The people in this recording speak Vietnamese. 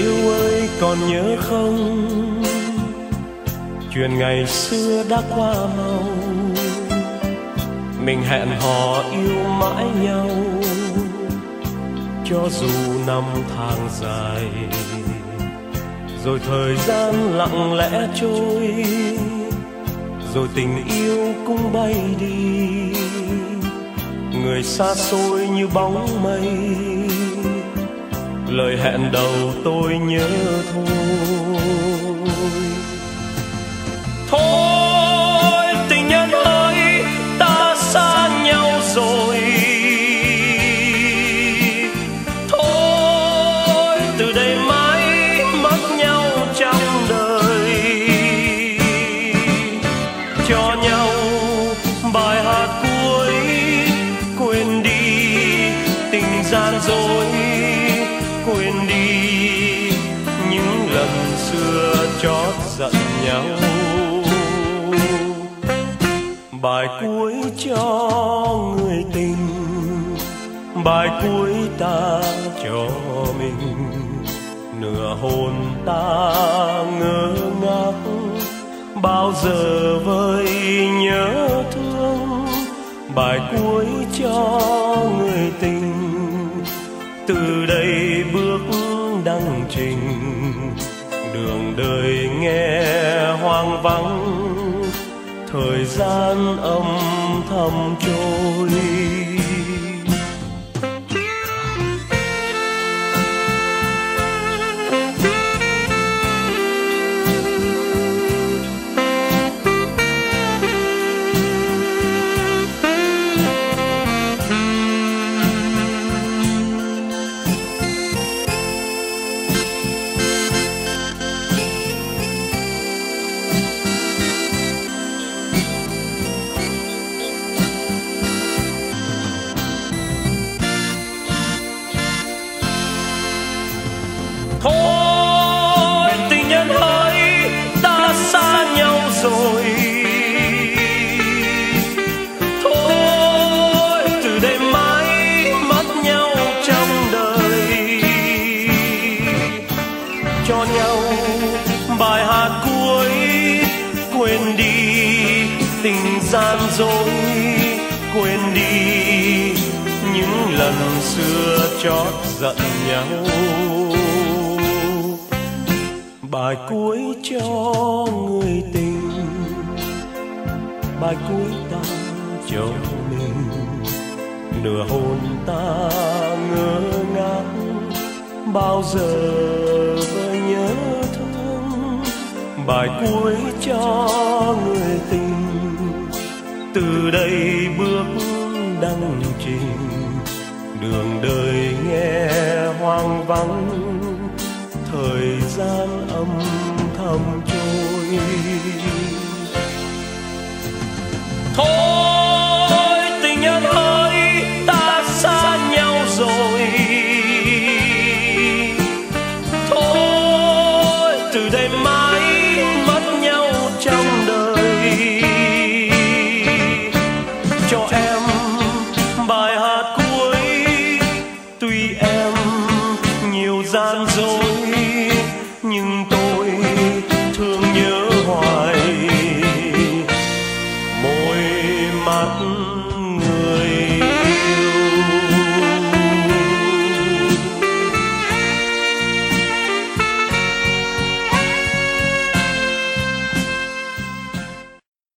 Yêu ơi, còn nhớ không? Chuyện ngày xưa đã qua mau mình hẹn hò yêu mãi nhau. Cho dù năm tháng dài, rồi thời gian lặng lẽ trôi, rồi tình yêu cũng bay đi. Người xa xôi như bóng mây lời hẹn đầu tôi nhớ thôi. Quên đi những lần xưa chót giận nhau. Bài cuối cho người tình, bài cuối ta cho mình. Nửa hồn ta ngơ ngác, bao giờ vơi nhớ thương. Bài cuối cho người tình, từ đây đường đời nghe hoang vắng thời gian âm thầm trôi. Thôi, tình nhân ơi, ta xa nhau rồi. Thôi, từ đây mãi mất nhau trong đời. Cho nhau bài hát cuối, quên đi tình gian dối, quên đi những lần xưa chót giận nhau bài cuối cho người tình. Bài cuối ta cho mình. Nửa hồn ta ngơ ngác. Bao giờ mới nhớ thương. Bài cuối cho người tình. Từ đây bước đăng trình. Đường đời nghe hoang vắng thời gian âm thầm trôi. Thôi tình nhân ơi, ta xa nhau rồi. Thôi từ đây mãi mất nhau trong đời. Cho em bài hát cuối, tuy em nhiều gian dối.